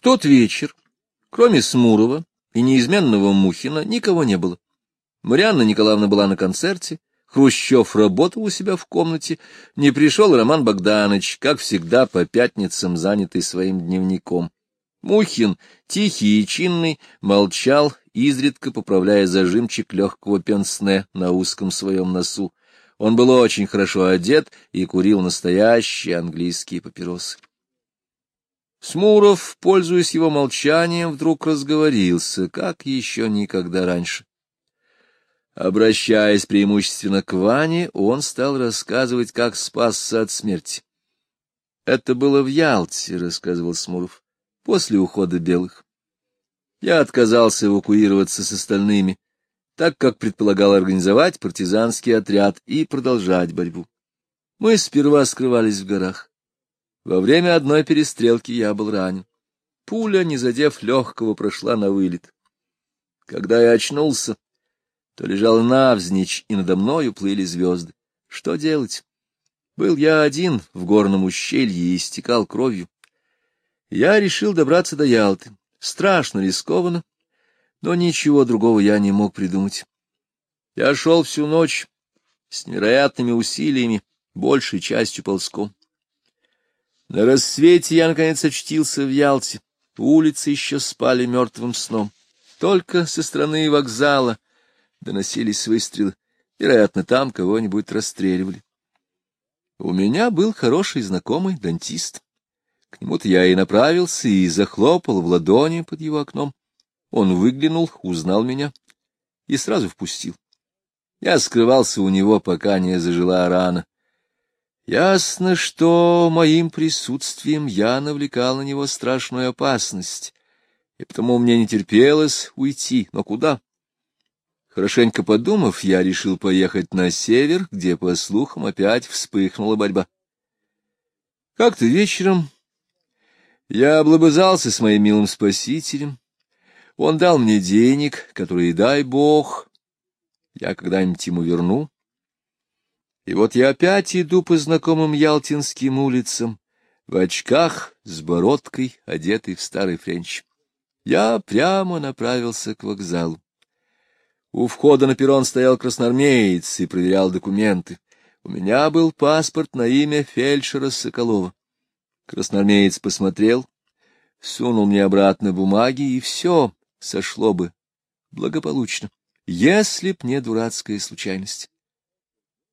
В тот вечер, кроме Смурова и неизменного Мухина, никого не было. Марианна Николаевна была на концерте, Хрущев работал у себя в комнате, не пришел Роман Богданович, как всегда, по пятницам, занятый своим дневником. Мухин, тихий и чинный, молчал, изредка поправляя зажимчик легкого пенсне на узком своем носу. Он был очень хорошо одет и курил настоящие английские папиросы. Смуров, пользуясь его молчанием, вдруг разговорился, как еще никогда раньше. Обращаясь преимущественно к Ване, он стал рассказывать, как спасся от смерти. «Это было в Ялте», — рассказывал Смуров, — «после ухода белых. Я отказался эвакуироваться с остальными, так как предполагал организовать партизанский отряд и продолжать борьбу. Мы сперва скрывались в горах. Во время одной перестрелки я был ранен. Пуля, не задев легкого, прошла на вылет. Когда я очнулся, то лежал навзничь, и надо мною плыли звезды. Что делать? Был я один в горном ущелье и истекал кровью. Я решил добраться до Ялты. Страшно рискованно, но ничего другого я не мог придумать. Я шел всю ночь с невероятными усилиями, большей частью ползком. На рассвете я, наконец, очтился в Ялте. Улицы еще спали мертвым сном. Только со стороны вокзала — доносились выстрелы. Вероятно, там кого-нибудь расстреливали. У меня был хороший знакомый дантист. К нему-то я и направился, и захлопал в ладони под его окном. Он выглянул, узнал меня и сразу впустил. Я скрывался у него, пока не зажила рана. Ясно, что моим присутствием я навлекал на него страшную опасность, и потому мне не терпелось уйти. Но куда? Хорошенько подумав, я решил поехать на север, где, по слухам, опять вспыхнула борьба. Как-то вечером я облобызался с моим милым спасителем. Он дал мне денег, которые, дай бог, я когда-нибудь ему верну. И вот я опять иду по знакомым ялтинским улицам, в очках, с бородкой, одетый в старый френч. Я прямо направился к вокзалу. У входа на перрон стоял красноармеец и проверял документы. У меня был паспорт на имя фельдшера Соколова. Красноармеец посмотрел, сунул мне обратно бумаги, и все сошло бы благополучно, если б не дурацкая случайность.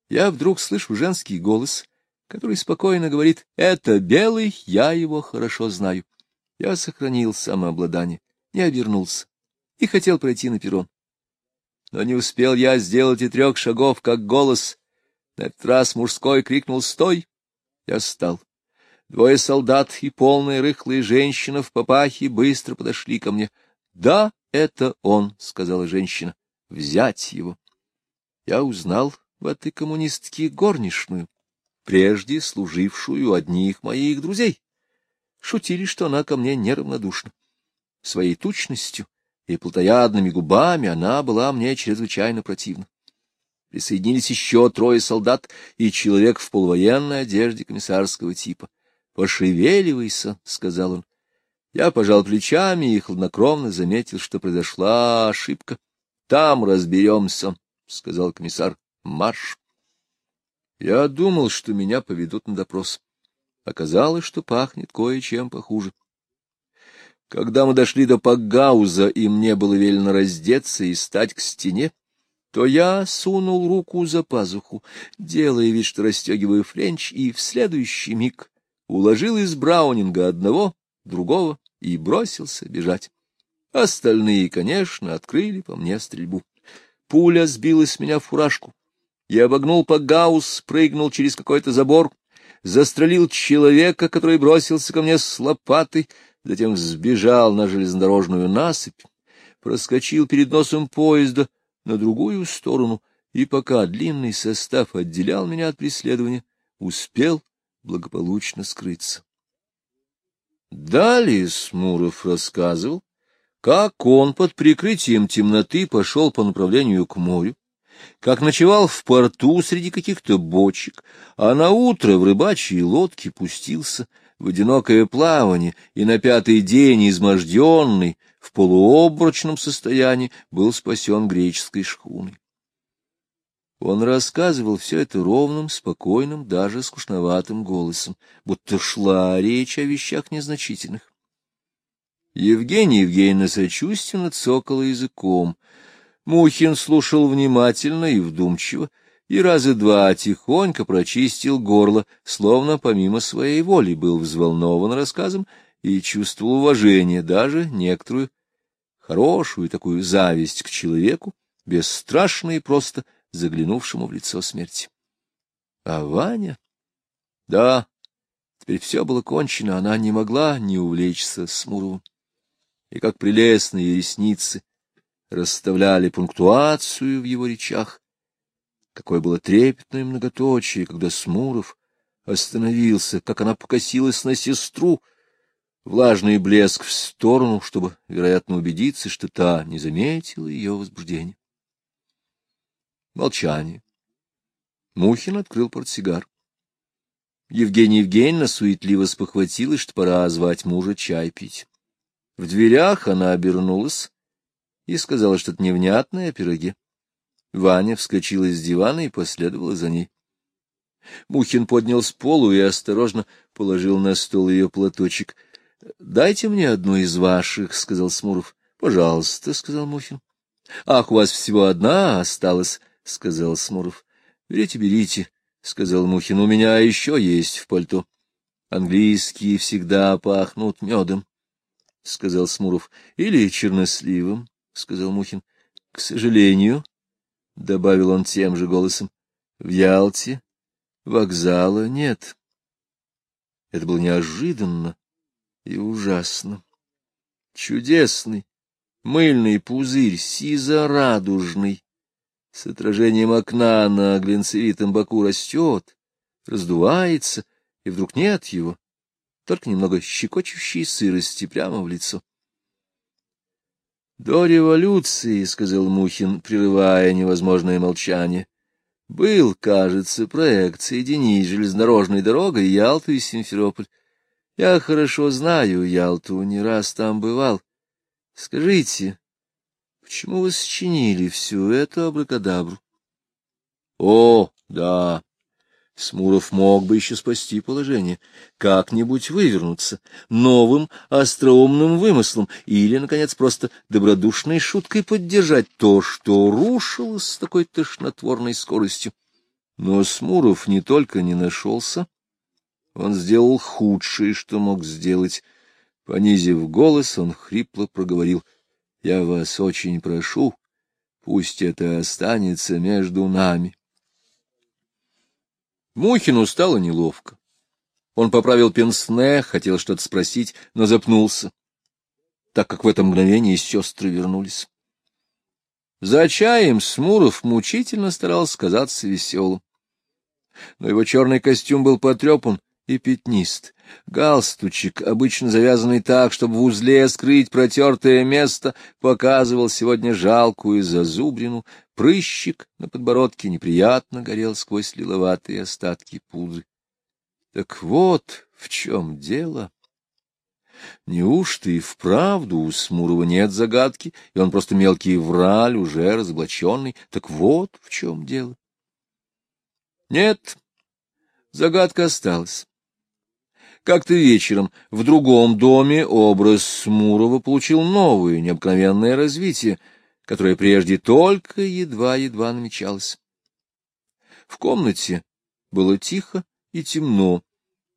Я вдруг слышу женский голос, который спокойно говорит «Это белый, я его хорошо знаю». Я сохранил самообладание, не обернулся и хотел пройти на перрон. Но не успел я сделать и трех шагов, как голос. На этот раз мужской крикнул «Стой!» Я стал. Двое солдат и полная рыхлая женщина в папахе быстро подошли ко мне. «Да, это он», — сказала женщина. «Взять его». Я узнал в этой коммунистке горничную, прежде служившую одних моих друзей. Шутили, что она ко мне неравнодушна. Своей тучностью и плотоядными губами она была мне чрезвычайно противна. Присоединились еще трое солдат и человек в полувоенной одежде комиссарского типа. «Пошевеливайся», — сказал он. Я пожал плечами и хладнокровно заметил, что произошла ошибка. «Там разберемся», — сказал комиссар. «Марш». Я думал, что меня поведут на допрос. Оказалось, что пахнет кое-чем похуже. Когда мы дошли до Пагауза, и мне было велено раздеться и стать к стене, то я сунул руку за пазуху, делая вид, что расстегиваю френч, и в следующий миг уложил из Браунинга одного, другого и бросился бежать. Остальные, конечно, открыли по мне стрельбу. Пуля сбила с меня фуражку. Я обогнул пакгауз, прыгнул через какой-то забор, застрелил человека, который бросился ко мне с лопатой, затем сбежал на железнодорожную насыпь, проскочил перед носом поезда на другую сторону, и пока длинный состав отделял меня от преследования, успел благополучно скрыться. Далее Смуров рассказывал, как он под прикрытием темноты пошел по направлению к морю, как ночевал в порту среди каких-то бочек, а на утро в рыбачьей лодке пустился в одинокое плавание и на пятый день изможденный, в полуобрачном состоянии, был спасен греческой шхуной. Он рассказывал все это ровным, спокойным, даже скучноватым голосом, будто шла речь о вещах незначительных. Евгений Евгеньевна сочувственно цокала языком. Мухин слушал внимательно и вдумчиво, и раза два тихонько прочистил горло, словно помимо своей воли был взволнован рассказом и чувствовал уважение, даже некоторую хорошую такую зависть к человеку, бесстрашно и просто заглянувшему в лицо смерти. А Ваня? Да, теперь все было кончено, она не могла не увлечься Смуровым. И как прелестные ресницы расставляли пунктуацию в его речах, Какое было трепетное многоточие, когда Смуров остановился, как она покосилась на сестру, влажный блеск в сторону, чтобы, вероятно, убедиться, что та не заметила ее возбуждения. Молчание. Мухин открыл портсигар. Евгения Евгеньевна суетливо спохватилась, что пора звать мужа чай пить. В дверях она обернулась и сказала что-то невнятное о пироге. Ваня вскочила из дивана и последовала за ней. Мухин поднял с полу и осторожно положил на стол ее платочек. — Дайте мне одну из ваших, — сказал Смуров. — Пожалуйста, — сказал Мухин. — Ах, у вас всего одна осталась, — сказал Смуров. — Берите, берите, — сказал Мухин. — У меня еще есть в пальто. — Английские всегда пахнут медом, — сказал Смуров. — Или черносливом, — сказал Мухин. — К сожалению, — добавил он тем же голосом, — в Ялте вокзала нет. Это было неожиданно и ужасно. Чудесный, мыльный пузырь, сизо-радужный, с отражением окна на глинцевитом боку растет, раздувается, и вдруг нет его, только немного щекочущей сырости прямо в лицо. До революции, — сказал Мухин, прерывая невозможное молчание, — был, кажется, проект соединить железнодорожной дорогой Ялту и Симферополь. Я хорошо знаю Ялту, не раз там бывал. Скажите, почему вы сочинили всю эту абракадабру? — О, да, Смуров мог бы еще спасти положение, как-нибудь вывернуться, новым остроумным вымыслом или, наконец, просто добродушной шуткой поддержать то, что рушилось с такой тошнотворной скоростью. Но Смуров не только не нашелся, он сделал худшее, что мог сделать. Понизив голос, он хрипло проговорил, — Я вас очень прошу, пусть это останется между нами. Мухину стало неловко. Он поправил пенсне, хотел что-то спросить, но запнулся, так как в это мгновение сестры вернулись. За чаем Смуров мучительно старался казаться веселым. Но его черный костюм был потрепан и пятнист. Галстучек, обычно завязанный так, чтобы в узле скрыть протертое место, показывал сегодня жалкую зазубрину, прыщик на подбородке неприятно горел сквозь лиловатые остатки пудры. Так вот в чем дело. Неужто и вправду у Смурова нет загадки, и он просто мелкий враль, уже разоблаченный? Так вот в чем дело. Нет, загадка осталась. Как-то вечером в другом доме образ Смурова получил новое, необыкновенное развитие, которое прежде только едва-едва намечалось. В комнате было тихо и темно.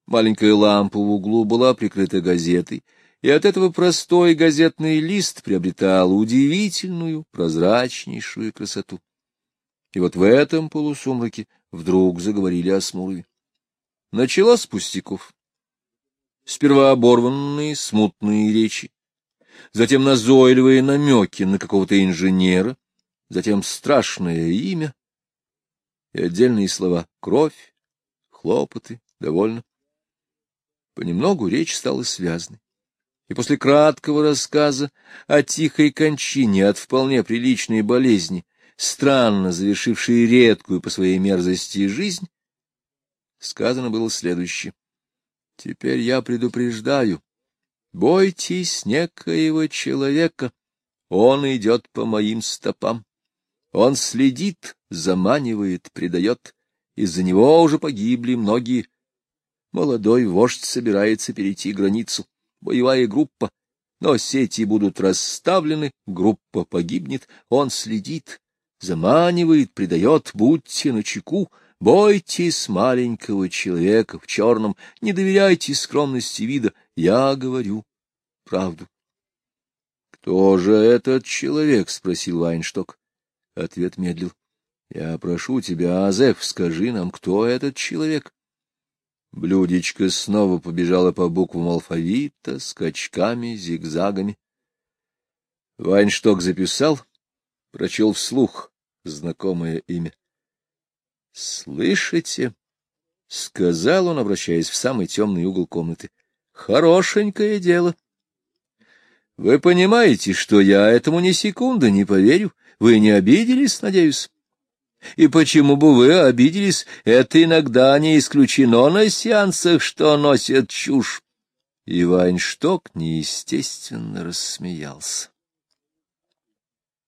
Маленькая лампа в углу была прикрыта газетой, и от этого простой газетный лист приобретал удивительную, прозрачнейшую красоту. И вот в этом полусумраке вдруг заговорили о Смурове. Началось с пустяков сперва оборванные, смутные речи, затем назойливые намеки на какого-то инженера, затем страшное имя и отдельные слова «кровь», «хлопоты», «довольно». Понемногу речь стала связной. И после краткого рассказа о тихой кончине от вполне приличной болезни, странно завершившей редкую по своей мерзости жизнь, сказано было следующее. Теперь я предупреждаю. Бойтесь некоего человека. Он идет по моим стопам. Он следит, заманивает, предает. Из-за него уже погибли многие. Молодой вождь собирается перейти границу. Боевая группа. Но сети будут расставлены, группа погибнет. Он следит, заманивает, предает. Будьте начеку. Бойтесь маленького человека в черном, не доверяйте скромности вида. Я говорю правду. — Кто же этот человек? — спросил Вайншток. Ответ медлил. — Я прошу тебя, Азеф, скажи нам, кто этот человек? Блюдечко снова побежало по буквам алфавита, скачками, зигзагами. Вайншток записал, прочел вслух знакомое имя. — Слышите? — сказал он, обращаясь в самый темный угол комнаты. — Хорошенькое дело. — Вы понимаете, что я этому ни секунды не поверю? Вы не обиделись, надеюсь? И почему бы вы обиделись? Это иногда не исключено на сеансах, что носят чушь. И Вайншток неестественно рассмеялся.